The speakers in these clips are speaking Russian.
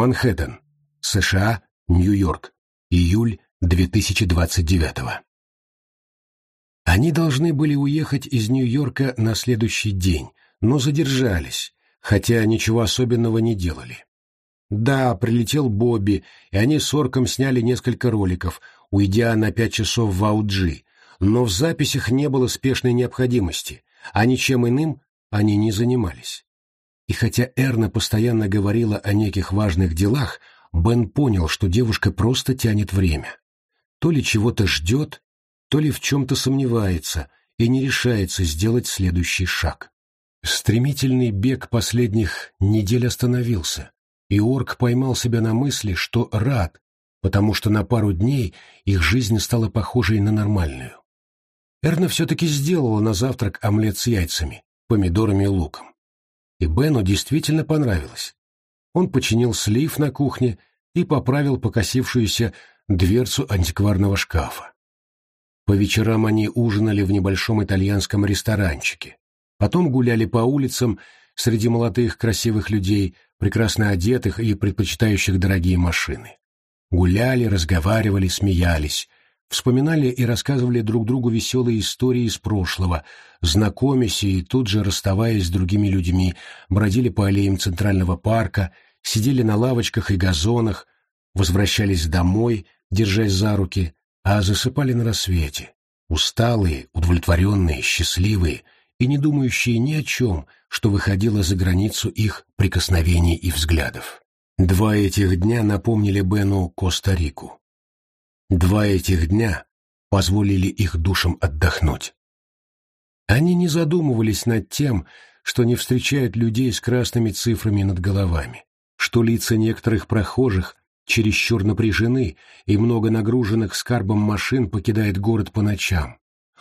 Манхэттен, США, Нью-Йорк, июль 2029 Они должны были уехать из Нью-Йорка на следующий день, но задержались, хотя ничего особенного не делали. Да, прилетел Бобби, и они с Орком сняли несколько роликов, уйдя на пять часов в Ауджи, но в записях не было спешной необходимости, а ничем иным они не занимались. И хотя Эрна постоянно говорила о неких важных делах, Бен понял, что девушка просто тянет время. То ли чего-то ждет, то ли в чем-то сомневается и не решается сделать следующий шаг. Стремительный бег последних недель остановился, и Орк поймал себя на мысли, что рад, потому что на пару дней их жизнь стала похожей на нормальную. Эрна все-таки сделала на завтрак омлет с яйцами, помидорами и луком. И Бену действительно понравилось. Он починил слив на кухне и поправил покосившуюся дверцу антикварного шкафа. По вечерам они ужинали в небольшом итальянском ресторанчике. Потом гуляли по улицам среди молодых красивых людей, прекрасно одетых и предпочитающих дорогие машины. Гуляли, разговаривали, смеялись, вспоминали и рассказывали друг другу веселые истории из прошлого, знакомясь и тут же расставаясь с другими людьми, бродили по аллеям Центрального парка, сидели на лавочках и газонах, возвращались домой, держась за руки, а засыпали на рассвете, усталые, удовлетворенные, счастливые и не думающие ни о чем, что выходило за границу их прикосновений и взглядов. Два этих дня напомнили Бену Коста-Рику. Два этих дня позволили их душам отдохнуть. Они не задумывались над тем, что не встречают людей с красными цифрами над головами, что лица некоторых прохожих чересчур напряжены и много нагруженных скарбом машин покидает город по ночам.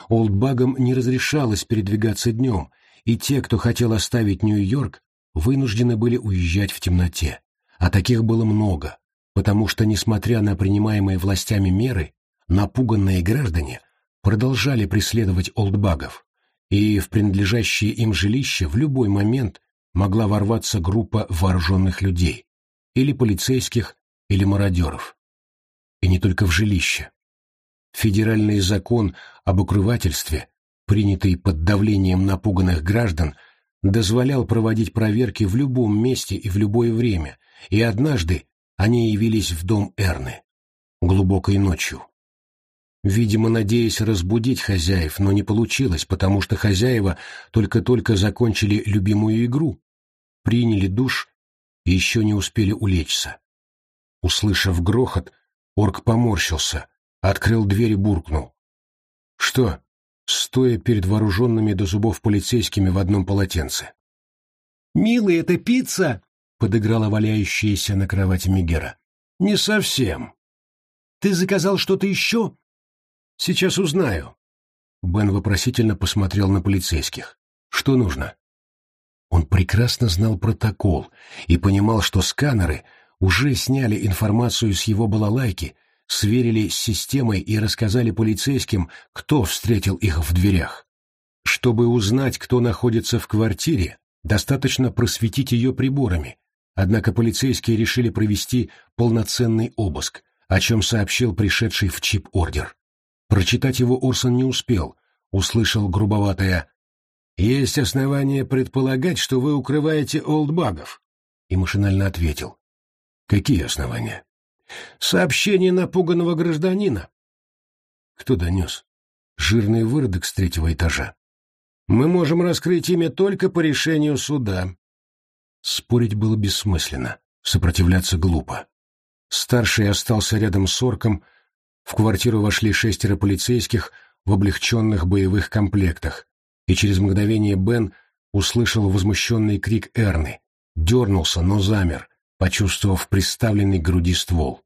Олдбагам не разрешалось передвигаться днем, и те, кто хотел оставить Нью-Йорк, вынуждены были уезжать в темноте. А таких было много, потому что, несмотря на принимаемые властями меры, напуганные граждане продолжали преследовать олдбагов, и в принадлежащее им жилище в любой момент могла ворваться группа вооруженных людей, или полицейских, или мародеров. И не только в жилище. Федеральный закон об укрывательстве, принятый под давлением напуганных граждан, дозволял проводить проверки в любом месте и в любое время, и однажды они явились в дом Эрны, глубокой ночью. Видимо, надеясь разбудить хозяев, но не получилось, потому что хозяева только-только закончили любимую игру, приняли душ и еще не успели улечься. Услышав грохот, орк поморщился, открыл дверь и буркнул. «Что?» стоя перед вооруженными до зубов полицейскими в одном полотенце. «Милый, это пицца!» — подыграла валяющаяся на кровати Мегера. «Не совсем. Ты заказал что-то еще?» «Сейчас узнаю». Бен вопросительно посмотрел на полицейских. «Что нужно?» Он прекрасно знал протокол и понимал, что сканеры уже сняли информацию с его балалайки, сверили с системой и рассказали полицейским, кто встретил их в дверях. Чтобы узнать, кто находится в квартире, достаточно просветить ее приборами, Однако полицейские решили провести полноценный обыск, о чем сообщил пришедший в чип ордер. Прочитать его Орсон не успел, услышал грубоватое «Есть основания предполагать, что вы укрываете олдбагов», и машинально ответил «Какие основания?» «Сообщение напуганного гражданина». Кто донес? Жирный выродок с третьего этажа. «Мы можем раскрыть имя только по решению суда», Спорить было бессмысленно, сопротивляться глупо. Старший остался рядом с орком, в квартиру вошли шестеро полицейских в облегченных боевых комплектах, и через мгновение Бен услышал возмущенный крик Эрны, дернулся, но замер, почувствовав приставленный к груди ствол.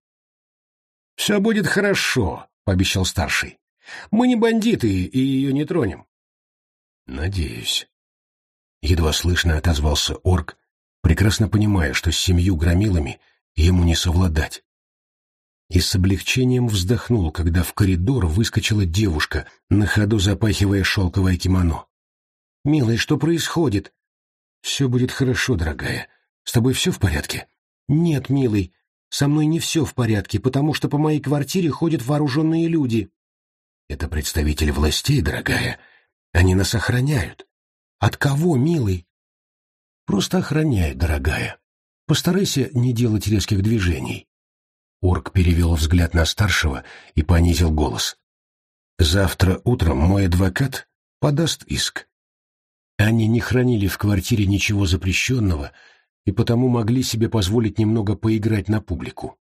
«Все будет хорошо», — пообещал старший. «Мы не бандиты и ее не тронем». «Надеюсь». Едва слышно отозвался орк, прекрасно понимая, что с семью громилами ему не совладать. И с облегчением вздохнул, когда в коридор выскочила девушка, на ходу запахивая шелковое кимоно. «Милый, что происходит?» «Все будет хорошо, дорогая. С тобой все в порядке?» Нет, милый, со мной не все в порядке, потому что по моей квартире ходят вооруженные люди. Это представители властей, дорогая. Они нас охраняют. От кого, милый? Просто охраняют, дорогая. Постарайся не делать резких движений. Орк перевел взгляд на старшего и понизил голос. Завтра утром мой адвокат подаст иск. Они не хранили в квартире ничего запрещенного, и потому могли себе позволить немного поиграть на публику.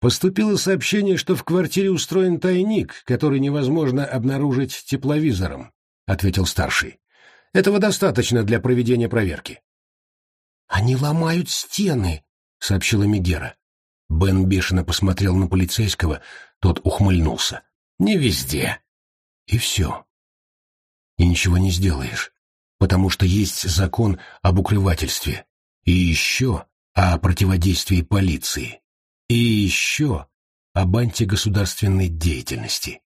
Поступило сообщение, что в квартире устроен тайник, который невозможно обнаружить тепловизором, — ответил старший. Этого достаточно для проведения проверки. «Они ломают стены», — сообщила Мегера. Бен бешено посмотрел на полицейского, тот ухмыльнулся. «Не везде». И все. И ничего не сделаешь, потому что есть закон об укрывательстве, и еще о противодействии полиции. И еще об антигосударственной деятельности.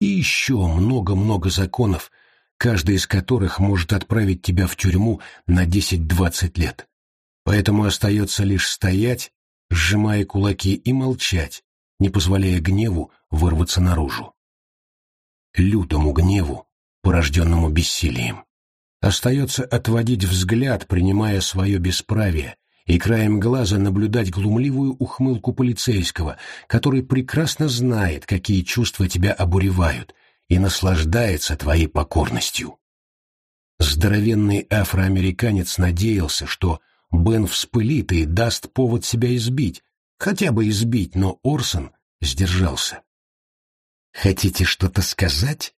И еще много-много законов, каждый из которых может отправить тебя в тюрьму на 10-20 лет. Поэтому остается лишь стоять, сжимая кулаки и молчать, не позволяя гневу вырваться наружу. Лютому гневу, порожденному бессилием. Остается отводить взгляд, принимая свое бесправие, и краем глаза наблюдать глумливую ухмылку полицейского, который прекрасно знает, какие чувства тебя обуревают, и наслаждается твоей покорностью. Здоровенный афроамериканец надеялся, что Бен вспылит и даст повод себя избить, хотя бы избить, но Орсон сдержался. «Хотите что-то сказать?»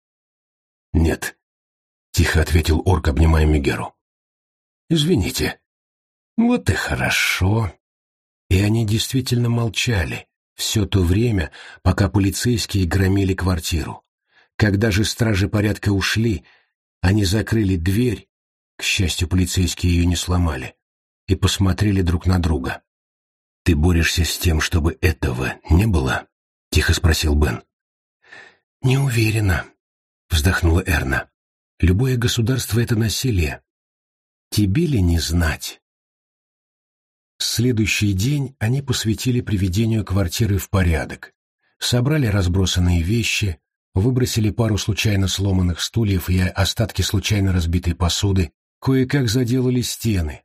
«Нет», — тихо ответил орк, обнимая Мегеру. «Извините». «Вот и хорошо». И они действительно молчали все то время, пока полицейские громили квартиру. Когда же стражи порядка ушли, они закрыли дверь, к счастью, полицейские ее не сломали, и посмотрели друг на друга. «Ты борешься с тем, чтобы этого не было?» — тихо спросил Бен. «Не уверена», — вздохнула Эрна. Любое государство — это насилие. Тебе ли не знать? Следующий день они посвятили приведению квартиры в порядок. Собрали разбросанные вещи, выбросили пару случайно сломанных стульев и остатки случайно разбитой посуды, кое-как заделали стены,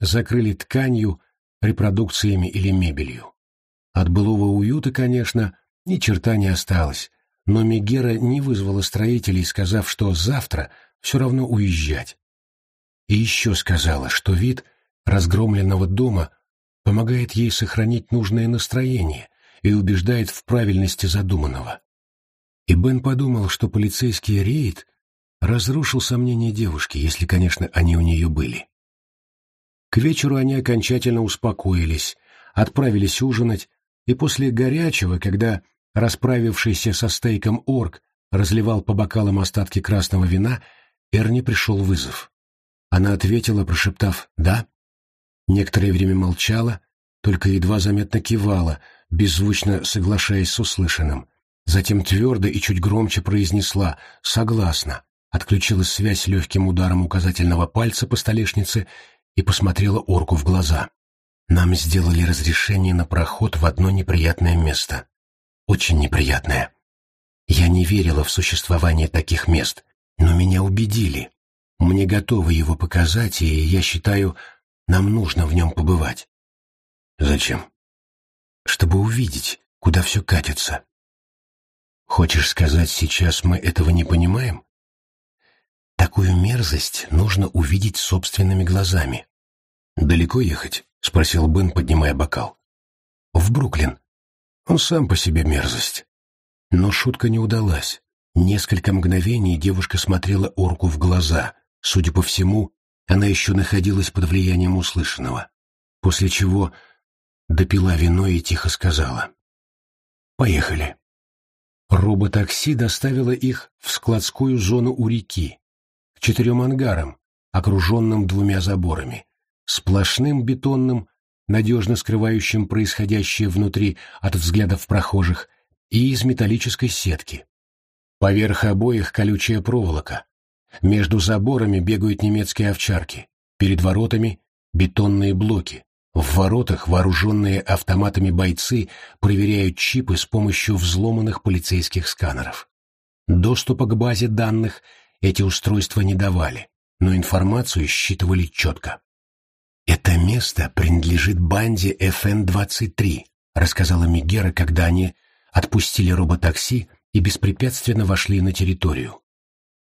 закрыли тканью, репродукциями или мебелью. От былого уюта, конечно, ни черта не осталось, но Мегера не вызвала строителей, сказав, что завтра все равно уезжать. И еще сказала, что вид разгромленного дома помогает ей сохранить нужное настроение и убеждает в правильности задуманного. И Бен подумал, что полицейский рейд разрушил сомнения девушки, если, конечно, они у нее были. К вечеру они окончательно успокоились, отправились ужинать, и после горячего, когда Расправившийся со стейком орк разливал по бокалам остатки красного вина, Эрни пришел вызов. Она ответила, прошептав «да». Некоторое время молчала, только едва заметно кивала, беззвучно соглашаясь с услышанным. Затем твердо и чуть громче произнесла «согласна», отключила связь легким ударом указательного пальца по столешнице и посмотрела орку в глаза. «Нам сделали разрешение на проход в одно неприятное место очень неприятное. Я не верила в существование таких мест, но меня убедили. Мне готовы его показать, и я считаю, нам нужно в нем побывать. Зачем? Чтобы увидеть, куда все катится. Хочешь сказать, сейчас мы этого не понимаем? Такую мерзость нужно увидеть собственными глазами. «Далеко ехать?» — спросил Бен, поднимая бокал. «В Бруклин. Он сам по себе мерзость. Но шутка не удалась. Несколько мгновений девушка смотрела орку в глаза. Судя по всему, она еще находилась под влиянием услышанного. После чего допила вино и тихо сказала. «Поехали». Роботакси доставило их в складскую зону у реки, к четырем ангарам, окруженным двумя заборами, сплошным бетонным надежно скрывающим происходящее внутри от взглядов прохожих, и из металлической сетки. Поверх обоих колючая проволока. Между заборами бегают немецкие овчарки. Перед воротами — бетонные блоки. В воротах вооруженные автоматами бойцы проверяют чипы с помощью взломанных полицейских сканеров. Доступа к базе данных эти устройства не давали, но информацию считывали четко. «Это место принадлежит банде FN-23», — рассказала Мегера, когда они отпустили роботакси и беспрепятственно вошли на территорию.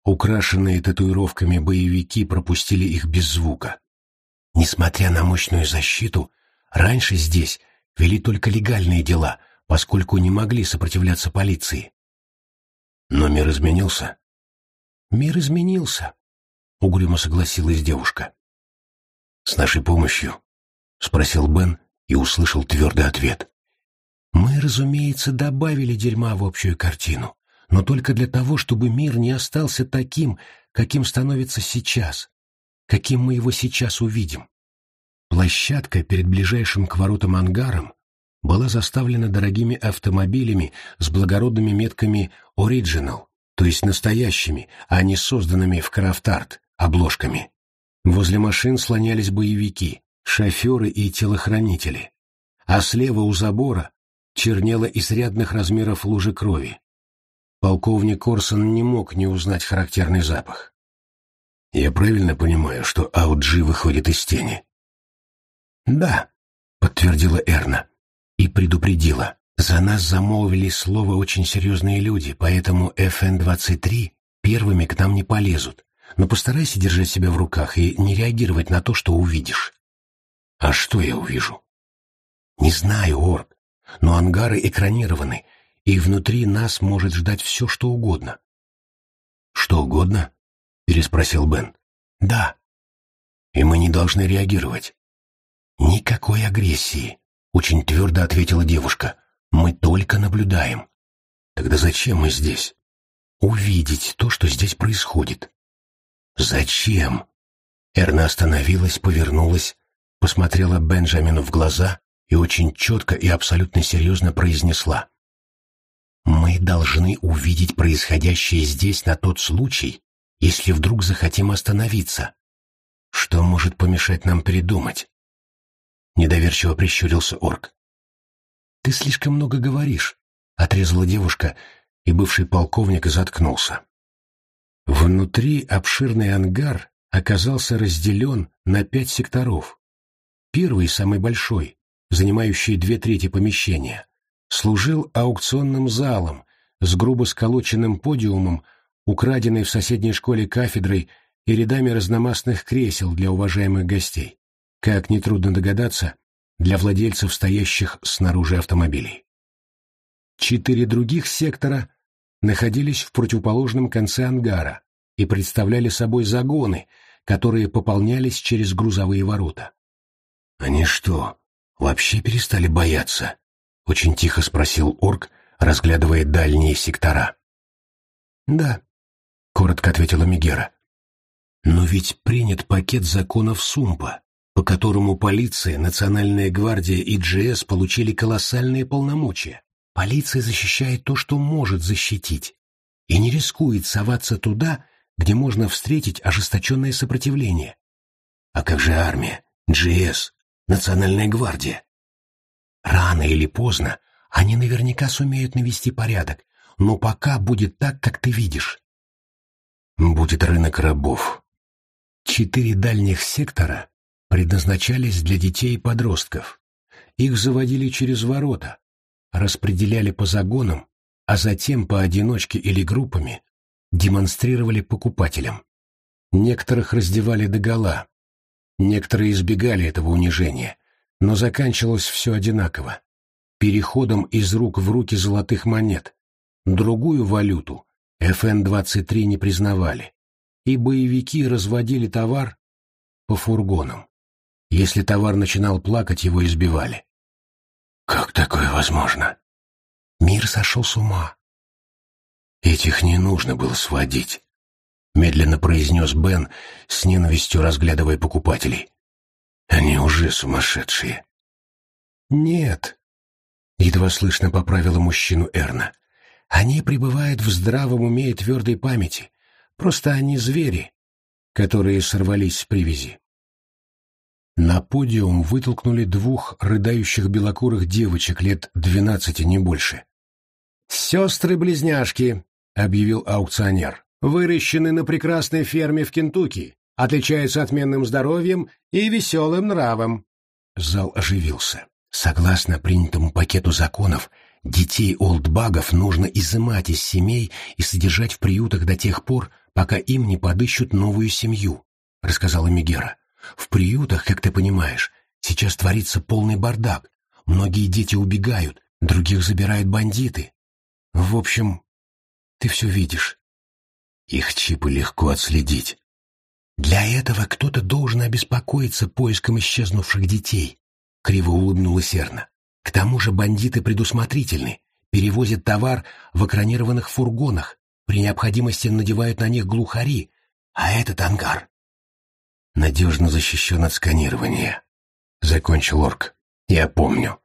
Украшенные татуировками боевики пропустили их без звука. Несмотря на мощную защиту, раньше здесь вели только легальные дела, поскольку не могли сопротивляться полиции. Но мир изменился. Мир изменился, угрюмо согласилась девушка. С нашей помощью? Спросил Бен и услышал твердый ответ. Мы, разумеется, добавили дерьма в общую картину, но только для того, чтобы мир не остался таким, каким становится сейчас, каким мы его сейчас увидим. Площадка перед ближайшим к воротам ангаром была заставлена дорогими автомобилями с благородными метками «Original», то есть настоящими, а не созданными в крафт-арт, обложками. Возле машин слонялись боевики, шоферы и телохранители. А слева у забора чернела изрядных размеров лужи крови. Полковник Корсон не мог не узнать характерный запах. Я правильно понимаю, что Ауджи выходит из тени? Да, подтвердила Эрна и предупредила. За нас замолвили слово очень серьезные люди, поэтому ФН-23 первыми к нам не полезут. Но постарайся держать себя в руках и не реагировать на то, что увидишь. А что я увижу? Не знаю, Орк, но ангары экранированы, и внутри нас может ждать все, что угодно. Что угодно? переспросил Бен. Да. И мы не должны реагировать. Никакой агрессии, очень твердо ответила девушка. Мы только наблюдаем. Тогда зачем мы здесь? Увидеть то, что здесь происходит. Зачем? Эрна остановилась, повернулась, посмотрела Бенджамину в глаза и очень четко и абсолютно серьезно произнесла. «Мы должны увидеть происходящее здесь на тот случай, если вдруг захотим остановиться? Что может помешать нам передумать? Недоверчиво прищурился орк. Ты слишком много говоришь, отрезала девушка, и бывший полковник заткнулся. Внутри обширный ангар оказался разделен на пять секторов. Первый, самый большой, занимающий две трети помещения, служил аукционным залом с грубо сколоченным подиумом украденной в соседней школе кафедрой и рядами разномастных кресел для уважаемых гостей, как нетрудно догадаться, для владельцев стоящих снаружи автомобилей. Четыре других сектора находились в противоположном конце ангара и представляли собой загоны, которые пополнялись через грузовые ворота. «Они что, вообще перестали бояться?» — очень тихо спросил орк, разглядывая дальние сектора. «Да», — коротко ответила Мегера. «Но ведь принят пакет законов Сумпа, по которому полиция, Национальная гвардия и GS получили колоссальные полномочия. Полиция защищает то, что может защитить, и не рискует соваться туда, где можно встретить ожесточенное сопротивление. А как же армия, GS, Национальная гвардия? Рано или поздно они наверняка сумеют навести порядок, но пока будет так, как ты видишь будет рынок рабов. Четыре дальних сектора предназначались для детей и подростков. Их заводили через ворота, распределяли по загонам, а затем поодиночке или группами демонстрировали покупателям. Некоторых раздевали догола, некоторые избегали этого унижения, но заканчивалось все одинаково. Переходом из рук в руки золотых монет, другую валюту ФН-23 не признавали, и боевики разводили товар по фургонам. Если товар начинал плакать, его избивали. Как такое возможно? Мир сошел с ума. Этих не нужно было сводить, медленно произнес Бен, с ненавистью разглядывая покупателей. Они уже сумасшедшие. Нет, едва слышно поправила мужчину Эрна. Они пребывают в здравом уме и твердой памяти. Просто они звери, которые сорвались с привязи. На подиум вытолкнули двух рыдающих белокурых девочек лет двенадцати, не больше. «Сестры-близняшки», — объявил аукционер, — «выращены на прекрасной ферме в Кентукки, отличаются отменным здоровьем и веселым нравом». Зал оживился. Согласно принятому пакету законов, детей олдбагов нужно изымать из семей и содержать в приютах до тех пор, пока им не подыщут новую семью, — рассказала Мегера. В приютах, как ты понимаешь, сейчас творится полный бардак. Многие дети убегают, других забирают бандиты. В общем, ты все видишь. Их чипы легко отследить. Для этого кто-то должен обеспокоиться поиском исчезнувших детей. Криво улыбнулась Эрна. К тому же бандиты предусмотрительны, перевозят товар в экранированных фургонах, при необходимости надевают на них глухари, а этот ангар надежно защищен от сканирования. Закончил орк. Я помню.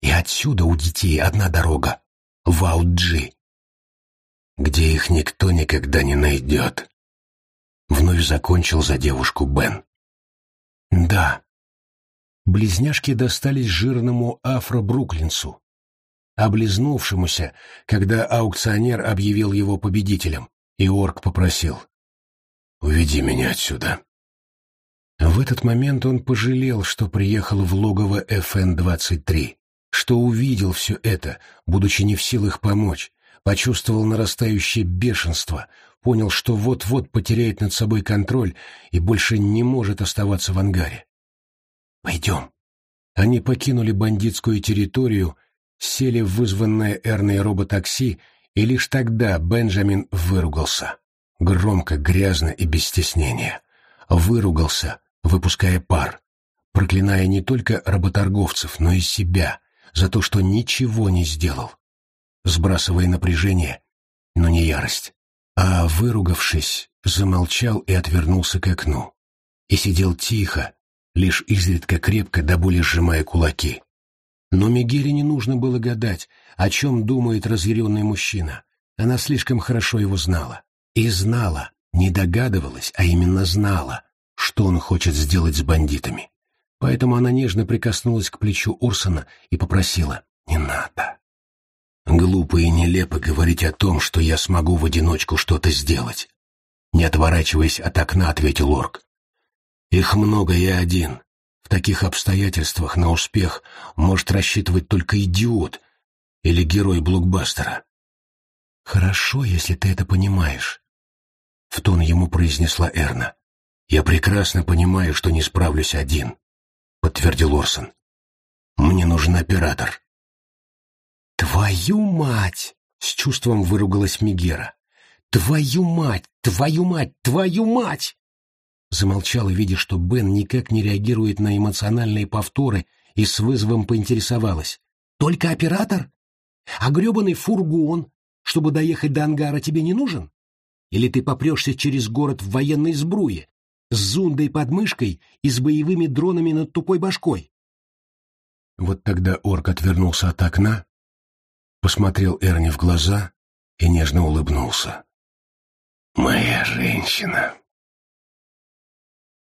И отсюда у детей одна дорога. В Ауджи. Где их никто никогда не найдет. Вновь закончил за девушку Бен. Да. Близняшки достались жирному афро-бруклинцу, облизнувшемуся, когда аукционер объявил его победителем, и орк попросил. «Уведи меня отсюда». В этот момент он пожалел, что приехал в логово ФН-23, что увидел все это, будучи не в силах помочь, почувствовал нарастающее бешенство, понял, что вот-вот потеряет над собой контроль и больше не может оставаться в ангаре. «Пойдем». Они покинули бандитскую территорию, сели в вызванное Эрной роботакси, и лишь тогда Бенджамин выругался. Громко, грязно и без стеснения. Выругался, выпуская пар, проклиная не только работорговцев, но и себя за то, что ничего не сделал, сбрасывая напряжение, но не ярость. А, выругавшись, замолчал и отвернулся к окну. И сидел тихо, лишь изредка крепко до боли сжимая кулаки. Но Мегере не нужно было гадать, о чем думает разъяренный мужчина. Она слишком хорошо его знала. И знала, не догадывалась, а именно знала, что он хочет сделать с бандитами. Поэтому она нежно прикоснулась к плечу Урсона и попросила «Не надо». Глупо и нелепо говорить о том, что я смогу в одиночку что-то сделать. Не отворачиваясь от окна, ответил Орк. Их много, я один. В таких обстоятельствах на успех может рассчитывать только идиот или герой блокбастера. Хорошо, если ты это понимаешь, — в тон ему произнесла Эрна. «Я прекрасно понимаю, что не справлюсь один», — подтвердил Орсон. «Мне нужен оператор». «Твою мать!» — с чувством выругалась Мигера. «Твою мать! Твою мать! Твою мать!» Замолчала, видя, что Бен никак не реагирует на эмоциональные повторы, и с вызовом поинтересовалась. «Только оператор? А гребаный фургон, чтобы доехать до ангара, тебе не нужен? Или ты попрешься через город в военной сбруе, с зундой под мышкой и с боевыми дронами над тупой башкой. Вот тогда орк отвернулся от окна, посмотрел Эрни в глаза и нежно улыбнулся. «Моя женщина!»